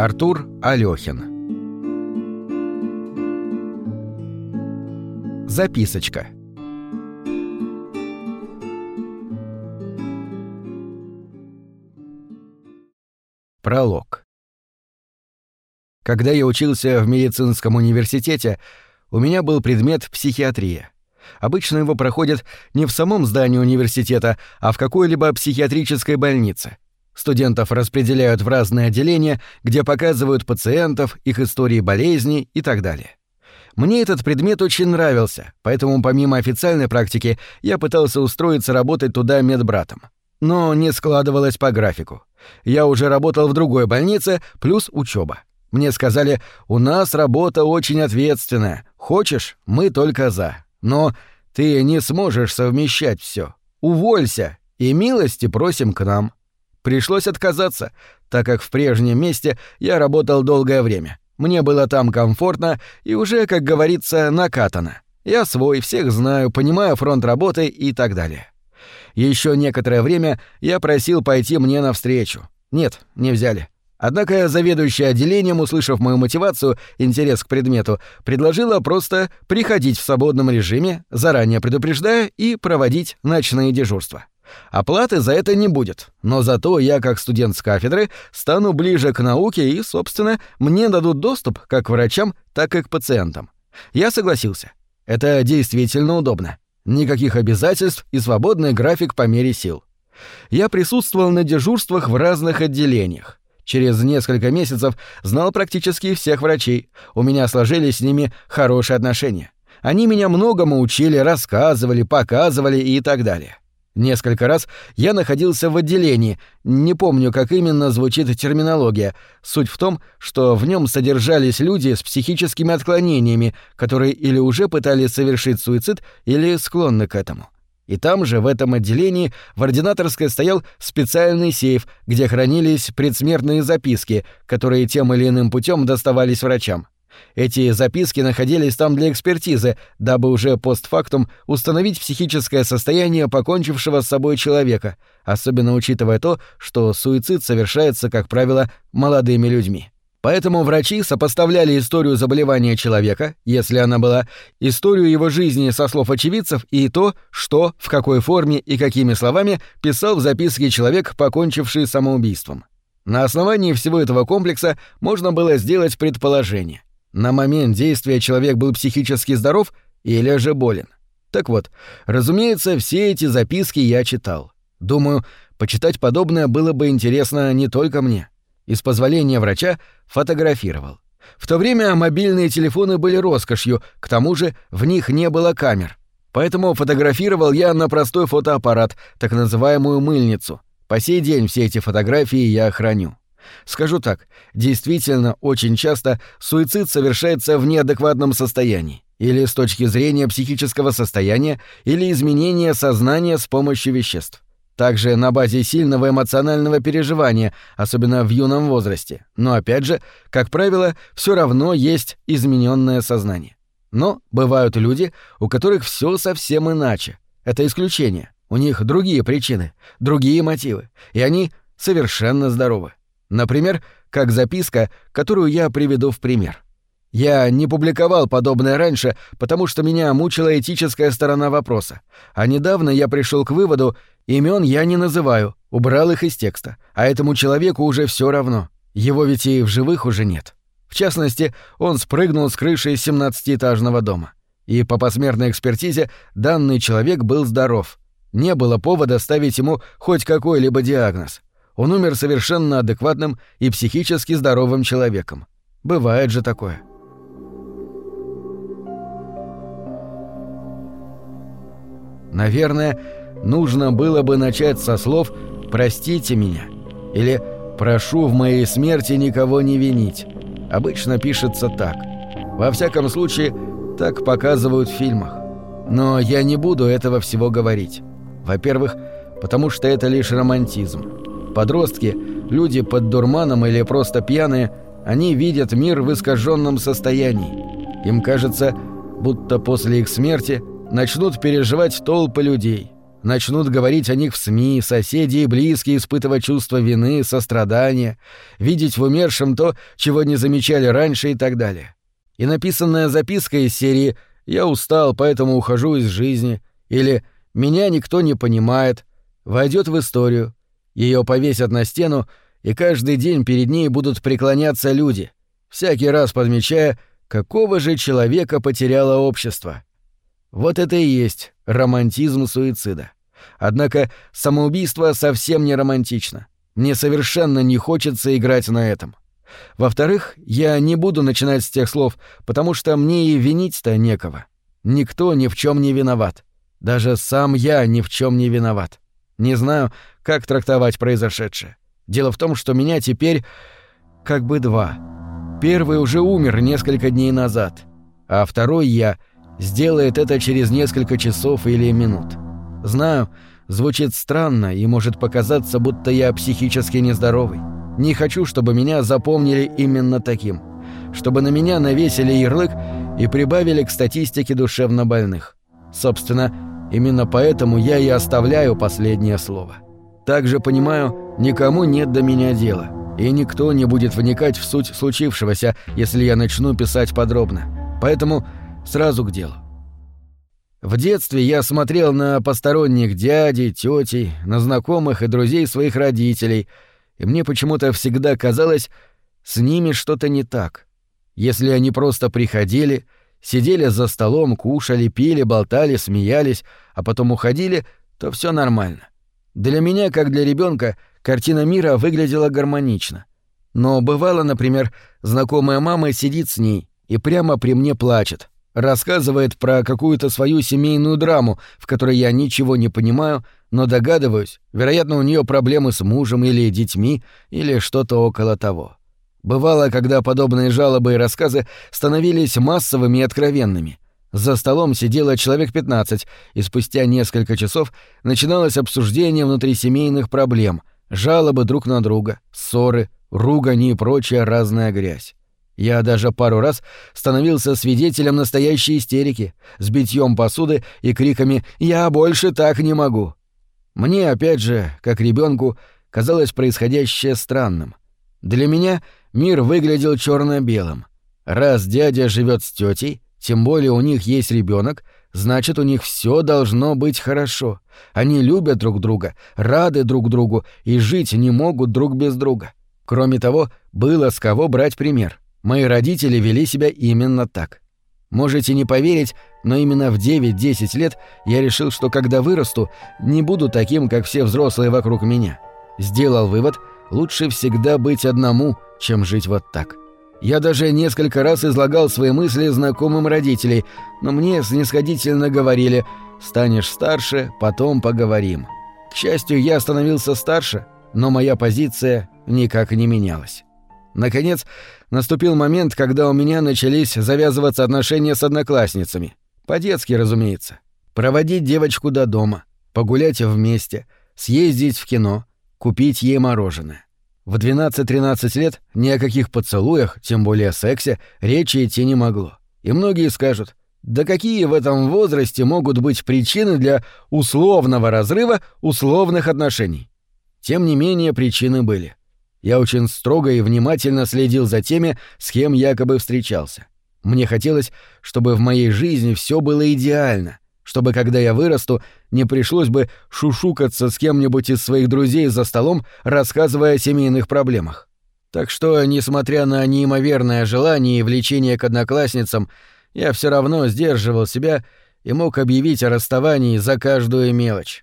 Артур Алёхин Записочка Пролог Когда я учился в медицинском университете, у меня был предмет психиатрия. Обычно его проходят не в самом здании университета, а в какой-либо психиатрической больнице. Студентов распределяют в разные отделения, где показывают пациентов, их истории болезней и так далее. Мне этот предмет очень нравился, поэтому помимо официальной практики я пытался устроиться работать туда медбратом. Но не складывалось по графику. Я уже работал в другой больнице, плюс учеба. Мне сказали, у нас работа очень ответственная. Хочешь, мы только за. Но ты не сможешь совмещать все. Уволься и милости просим к нам. Пришлось отказаться, так как в прежнем месте я работал долгое время. Мне было там комфортно и уже, как говорится, накатано. Я свой, всех знаю, понимаю фронт работы и так далее. Еще некоторое время я просил пойти мне навстречу. Нет, не взяли. Однако заведующая отделением, услышав мою мотивацию, интерес к предмету, предложила просто приходить в свободном режиме, заранее предупреждая, и проводить ночные дежурства. Оплаты за это не будет, но зато я, как студент с кафедры, стану ближе к науке и, собственно, мне дадут доступ как к врачам, так и к пациентам. Я согласился. Это действительно удобно. Никаких обязательств и свободный график по мере сил. Я присутствовал на дежурствах в разных отделениях. Через несколько месяцев знал практически всех врачей. У меня сложились с ними хорошие отношения. Они меня многому учили, рассказывали, показывали и так далее. Несколько раз я находился в отделении, не помню, как именно звучит терминология. Суть в том, что в нем содержались люди с психическими отклонениями, которые или уже пытались совершить суицид, или склонны к этому. И там же, в этом отделении, в ординаторской стоял специальный сейф, где хранились предсмертные записки, которые тем или иным путем доставались врачам. Эти записки находились там для экспертизы, дабы уже постфактум установить психическое состояние покончившего с собой человека, особенно учитывая то, что суицид совершается, как правило, молодыми людьми. Поэтому врачи сопоставляли историю заболевания человека, если она была, историю его жизни со слов очевидцев и то, что, в какой форме и какими словами писал в записке человек, покончивший самоубийством. На основании всего этого комплекса можно было сделать предположение. На момент действия человек был психически здоров или же болен. Так вот, разумеется, все эти записки я читал. Думаю, почитать подобное было бы интересно не только мне и с позволения врача фотографировал. В то время мобильные телефоны были роскошью, к тому же в них не было камер. Поэтому фотографировал я на простой фотоаппарат, так называемую мыльницу. По сей день все эти фотографии я храню. Скажу так, действительно, очень часто суицид совершается в неадекватном состоянии, или с точки зрения психического состояния, или изменения сознания с помощью веществ. Также на базе сильного эмоционального переживания, особенно в юном возрасте. Но опять же, как правило, все равно есть измененное сознание. Но бывают люди, у которых все совсем иначе. Это исключение. У них другие причины, другие мотивы, и они совершенно здоровы. Например, как записка, которую я приведу в пример. Я не публиковал подобное раньше, потому что меня мучила этическая сторона вопроса. А недавно я пришел к выводу, имен я не называю, убрал их из текста, а этому человеку уже все равно. Его ведь и в живых уже нет. В частности, он спрыгнул с крыши 17-этажного дома. И по посмертной экспертизе данный человек был здоров. Не было повода ставить ему хоть какой-либо диагноз. Он умер совершенно адекватным и психически здоровым человеком. Бывает же такое. Наверное, нужно было бы начать со слов «простите меня» или «прошу в моей смерти никого не винить». Обычно пишется так. Во всяком случае, так показывают в фильмах. Но я не буду этого всего говорить. Во-первых, потому что это лишь романтизм. Подростки, люди под дурманом или просто пьяные, они видят мир в искаженном состоянии. Им кажется, будто после их смерти – начнут переживать толпы людей. Начнут говорить о них в СМИ, соседи и близкие испытывать чувство вины, сострадания, видеть в умершем то, чего не замечали раньше и так далее. И написанная записка из серии «Я устал, поэтому ухожу из жизни» или «Меня никто не понимает» войдет в историю. Ее повесят на стену, и каждый день перед ней будут преклоняться люди, всякий раз подмечая, какого же человека потеряло общество. Вот это и есть романтизм суицида. Однако самоубийство совсем не романтично. Мне совершенно не хочется играть на этом. Во-вторых, я не буду начинать с тех слов, потому что мне и винить-то некого. Никто ни в чем не виноват. Даже сам я ни в чем не виноват. Не знаю, как трактовать произошедшее. Дело в том, что меня теперь как бы два. Первый уже умер несколько дней назад, а второй я сделает это через несколько часов или минут. Знаю, звучит странно и может показаться, будто я психически нездоровый. Не хочу, чтобы меня запомнили именно таким. Чтобы на меня навесили ярлык и прибавили к статистике душевнобольных. Собственно, именно поэтому я и оставляю последнее слово. Также понимаю, никому нет до меня дела, и никто не будет вникать в суть случившегося, если я начну писать подробно. Поэтому Сразу к делу. В детстве я смотрел на посторонних дядей, тетей, на знакомых и друзей своих родителей, и мне почему-то всегда казалось, с ними что-то не так. Если они просто приходили, сидели за столом, кушали, пили, болтали, смеялись, а потом уходили, то все нормально. Для меня, как для ребенка, картина мира выглядела гармонично. Но бывало, например, знакомая мама сидит с ней и прямо при мне плачет, рассказывает про какую-то свою семейную драму, в которой я ничего не понимаю, но догадываюсь, вероятно, у нее проблемы с мужем или детьми, или что-то около того. Бывало, когда подобные жалобы и рассказы становились массовыми и откровенными. За столом сидело человек 15, и спустя несколько часов начиналось обсуждение внутрисемейных проблем, жалобы друг на друга, ссоры, ругани и прочая разная грязь. Я даже пару раз становился свидетелем настоящей истерики, с битьем посуды и криками «Я больше так не могу!». Мне, опять же, как ребенку, казалось происходящее странным. Для меня мир выглядел черно белым Раз дядя живет с тетей, тем более у них есть ребенок, значит, у них все должно быть хорошо. Они любят друг друга, рады друг другу и жить не могут друг без друга. Кроме того, было с кого брать пример. Мои родители вели себя именно так. Можете не поверить, но именно в 9-10 лет я решил, что когда вырасту, не буду таким, как все взрослые вокруг меня. Сделал вывод, лучше всегда быть одному, чем жить вот так. Я даже несколько раз излагал свои мысли знакомым родителей, но мне снисходительно говорили «станешь старше, потом поговорим». К счастью, я становился старше, но моя позиция никак не менялась. Наконец, наступил момент, когда у меня начались завязываться отношения с одноклассницами. По-детски, разумеется. Проводить девочку до дома, погулять вместе, съездить в кино, купить ей мороженое. В 12-13 лет ни о каких поцелуях, тем более сексе, речи идти не могло. И многие скажут, да какие в этом возрасте могут быть причины для условного разрыва условных отношений? Тем не менее, причины были. Я очень строго и внимательно следил за теми, с кем якобы встречался. Мне хотелось, чтобы в моей жизни все было идеально, чтобы, когда я вырасту, не пришлось бы шушукаться с кем-нибудь из своих друзей за столом, рассказывая о семейных проблемах. Так что, несмотря на неимоверное желание и влечение к одноклассницам, я все равно сдерживал себя и мог объявить о расставании за каждую мелочь.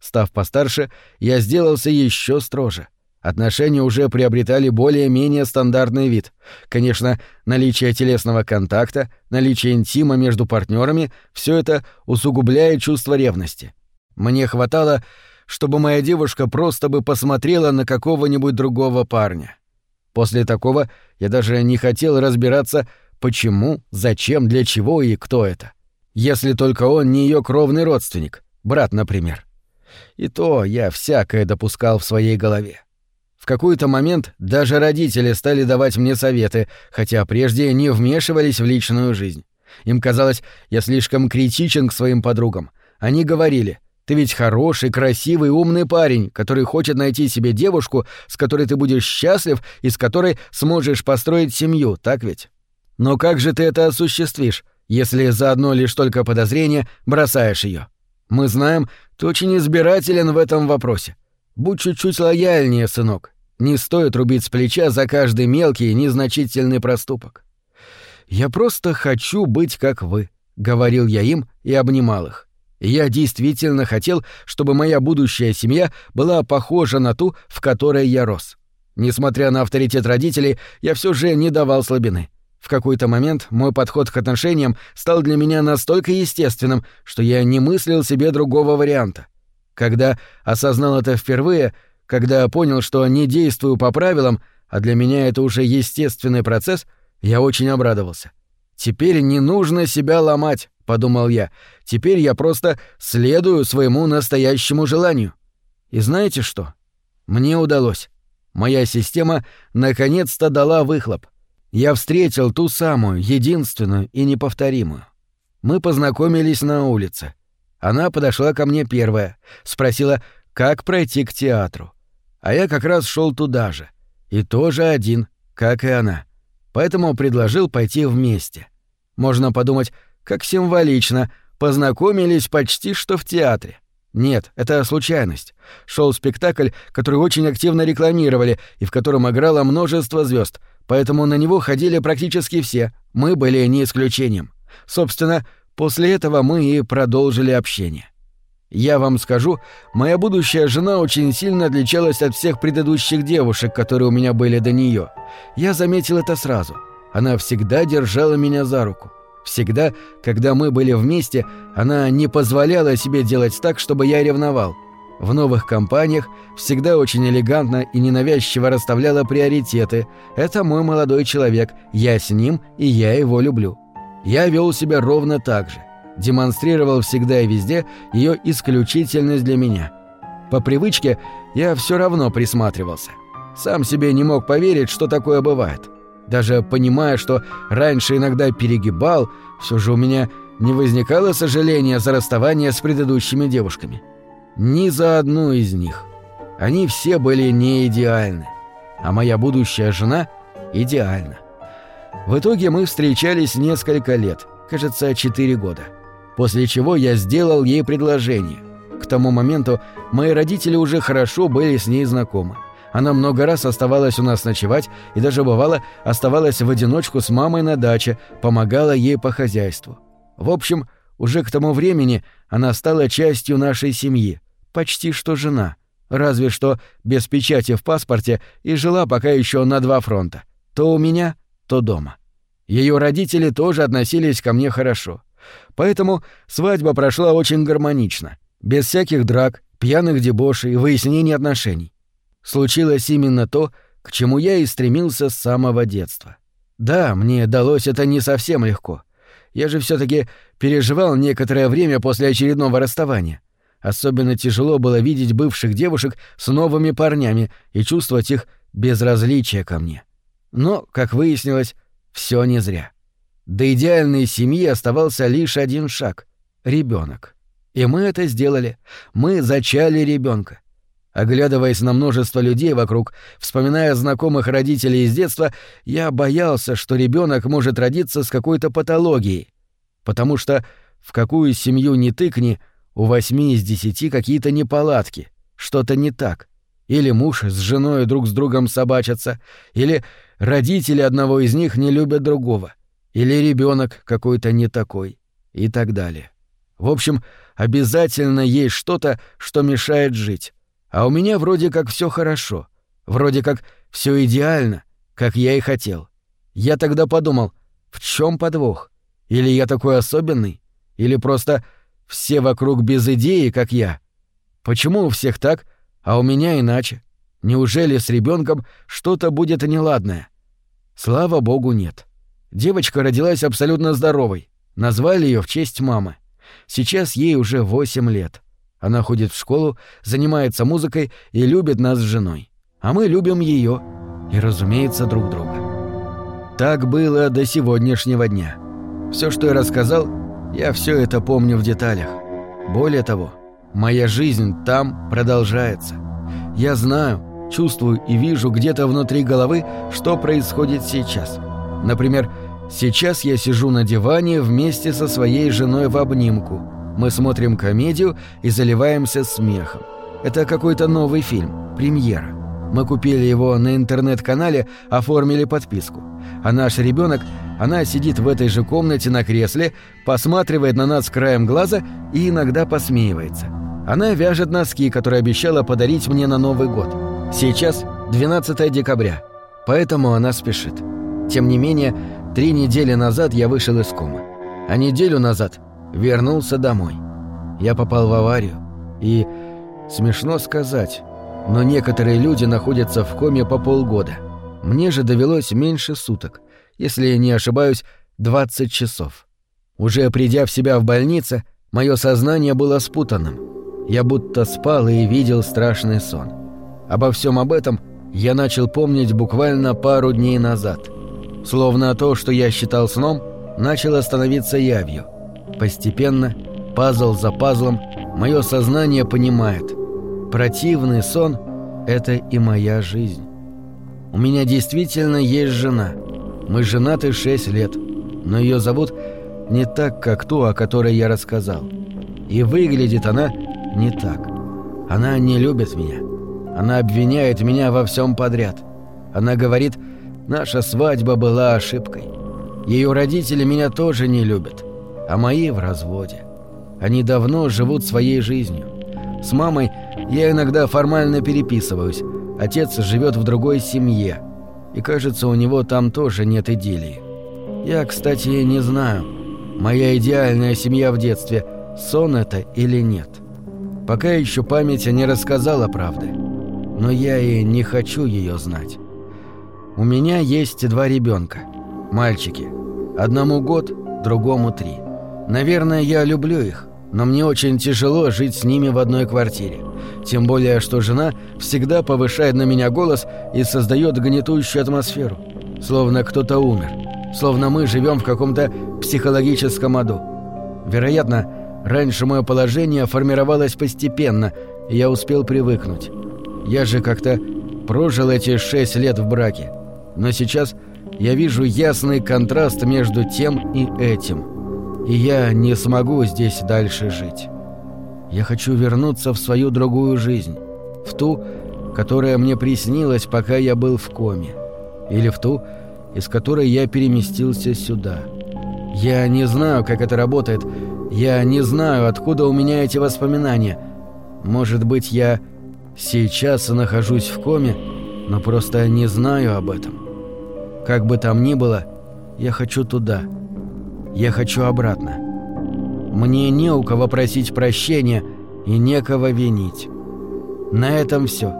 Став постарше, я сделался еще строже. Отношения уже приобретали более-менее стандартный вид. Конечно, наличие телесного контакта, наличие интима между партнерами — все это усугубляет чувство ревности. Мне хватало, чтобы моя девушка просто бы посмотрела на какого-нибудь другого парня. После такого я даже не хотел разбираться, почему, зачем, для чего и кто это. Если только он не ее кровный родственник, брат, например. И то я всякое допускал в своей голове. В какой-то момент даже родители стали давать мне советы, хотя прежде не вмешивались в личную жизнь. Им казалось, я слишком критичен к своим подругам. Они говорили, Ты ведь хороший, красивый, умный парень, который хочет найти себе девушку, с которой ты будешь счастлив и с которой сможешь построить семью, так ведь? Но как же ты это осуществишь, если за одно лишь только подозрение бросаешь ее? Мы знаем, ты очень избирателен в этом вопросе. Будь чуть-чуть лояльнее, сынок. Не стоит рубить с плеча за каждый мелкий и незначительный проступок. «Я просто хочу быть как вы», — говорил я им и обнимал их. Я действительно хотел, чтобы моя будущая семья была похожа на ту, в которой я рос. Несмотря на авторитет родителей, я все же не давал слабины. В какой-то момент мой подход к отношениям стал для меня настолько естественным, что я не мыслил себе другого варианта. Когда осознал это впервые, когда понял, что не действую по правилам, а для меня это уже естественный процесс, я очень обрадовался. Теперь не нужно себя ломать. — подумал я. «Теперь я просто следую своему настоящему желанию». И знаете что? Мне удалось. Моя система наконец-то дала выхлоп. Я встретил ту самую, единственную и неповторимую. Мы познакомились на улице. Она подошла ко мне первая, спросила, как пройти к театру. А я как раз шел туда же. И тоже один, как и она. Поэтому предложил пойти вместе. Можно подумать, как символично, познакомились почти что в театре. Нет, это случайность. Шел спектакль, который очень активно рекламировали и в котором играло множество звезд, поэтому на него ходили практически все, мы были не исключением. Собственно, после этого мы и продолжили общение. Я вам скажу, моя будущая жена очень сильно отличалась от всех предыдущих девушек, которые у меня были до нее. Я заметил это сразу. Она всегда держала меня за руку. Всегда, когда мы были вместе, она не позволяла себе делать так, чтобы я ревновал. В новых компаниях всегда очень элегантно и ненавязчиво расставляла приоритеты. Это мой молодой человек, я с ним, и я его люблю. Я вел себя ровно так же. Демонстрировал всегда и везде ее исключительность для меня. По привычке я все равно присматривался. Сам себе не мог поверить, что такое бывает. Даже понимая, что раньше иногда перегибал, все же у меня не возникало сожаления за расставание с предыдущими девушками. Ни за одну из них. Они все были не идеальны. А моя будущая жена идеальна. В итоге мы встречались несколько лет, кажется, четыре года. После чего я сделал ей предложение. К тому моменту мои родители уже хорошо были с ней знакомы. Она много раз оставалась у нас ночевать и даже бывало оставалась в одиночку с мамой на даче, помогала ей по хозяйству. В общем, уже к тому времени она стала частью нашей семьи, почти что жена, разве что без печати в паспорте и жила пока еще на два фронта, то у меня, то дома. Ее родители тоже относились ко мне хорошо. Поэтому свадьба прошла очень гармонично, без всяких драк, пьяных дебошей и выяснений отношений случилось именно то, к чему я и стремился с самого детства. Да, мне далось это не совсем легко. Я же все таки переживал некоторое время после очередного расставания. Особенно тяжело было видеть бывших девушек с новыми парнями и чувствовать их безразличие ко мне. Но, как выяснилось, все не зря. До идеальной семьи оставался лишь один шаг — ребенок. И мы это сделали. Мы зачали ребенка. Оглядываясь на множество людей вокруг, вспоминая знакомых родителей из детства, я боялся, что ребенок может родиться с какой-то патологией. Потому что в какую семью не тыкни, у восьми из десяти какие-то неполадки, что-то не так. Или муж с женой друг с другом собачатся, или родители одного из них не любят другого, или ребенок какой-то не такой, и так далее. В общем, обязательно есть что-то, что мешает жить. А у меня вроде как все хорошо. Вроде как все идеально, как я и хотел. Я тогда подумал, в чем подвох? Или я такой особенный? Или просто все вокруг без идеи, как я? Почему у всех так, а у меня иначе? Неужели с ребенком что-то будет неладное? Слава богу, нет. Девочка родилась абсолютно здоровой. Назвали ее в честь мамы. Сейчас ей уже 8 лет. Она ходит в школу, занимается музыкой и любит нас с женой. А мы любим ее и, разумеется, друг друга. Так было до сегодняшнего дня. Все, что я рассказал, я все это помню в деталях. Более того, Моя жизнь там продолжается. Я знаю, чувствую и вижу где-то внутри головы, что происходит сейчас. Например, сейчас я сижу на диване вместе со своей женой в обнимку. Мы смотрим комедию и заливаемся смехом. Это какой-то новый фильм, премьера. Мы купили его на интернет-канале, оформили подписку. А наш ребенок, она сидит в этой же комнате на кресле, посматривает на нас краем глаза и иногда посмеивается. Она вяжет носки, которые обещала подарить мне на Новый год. Сейчас 12 декабря, поэтому она спешит. Тем не менее, три недели назад я вышел из комы. А неделю назад вернулся домой. Я попал в аварию. И, смешно сказать, но некоторые люди находятся в коме по полгода. Мне же довелось меньше суток, если не ошибаюсь, 20 часов. Уже придя в себя в больнице, мое сознание было спутанным. Я будто спал и видел страшный сон. Обо всем об этом я начал помнить буквально пару дней назад. Словно то, что я считал сном, начало становиться явью. Постепенно, пазл за пазлом, мое сознание понимает. Противный сон — это и моя жизнь. У меня действительно есть жена. Мы женаты шесть лет, но ее зовут не так, как ту, о которой я рассказал. И выглядит она не так. Она не любит меня. Она обвиняет меня во всем подряд. Она говорит, наша свадьба была ошибкой. Ее родители меня тоже не любят, а мои в разводе. Они давно живут своей жизнью. С мамой я иногда формально переписываюсь. Отец живет в другой семье. И кажется, у него там тоже нет идиллии. Я, кстати, не знаю, моя идеальная семья в детстве, сон это или нет. Пока еще память не рассказала правды. Но я и не хочу ее знать. У меня есть два ребенка. Мальчики. Одному год, другому три. Наверное, я люблю их, но мне очень тяжело жить с ними в одной квартире. Тем более, что жена всегда повышает на меня голос и создает гнетущую атмосферу. Словно кто-то умер. Словно мы живем в каком-то психологическом аду. Вероятно, Раньше мое положение формировалось постепенно, и я успел привыкнуть. Я же как-то прожил эти шесть лет в браке. Но сейчас я вижу ясный контраст между тем и этим. И я не смогу здесь дальше жить. Я хочу вернуться в свою другую жизнь. В ту, которая мне приснилась, пока я был в коме. Или в ту, из которой я переместился сюда. Я не знаю, как это работает, я не знаю, откуда у меня эти воспоминания. Может быть, я сейчас нахожусь в коме, но просто не знаю об этом. Как бы там ни было, я хочу туда. Я хочу обратно. Мне не у кого просить прощения и некого винить. На этом все.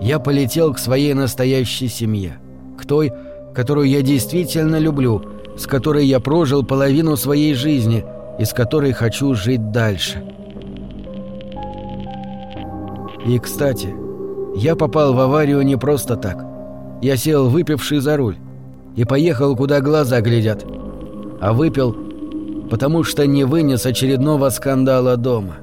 Я полетел к своей настоящей семье. К той, которую я действительно люблю, с которой я прожил половину своей жизни – из которой хочу жить дальше. И, кстати, я попал в аварию не просто так. Я сел выпивший за руль и поехал, куда глаза глядят. А выпил, потому что не вынес очередного скандала дома.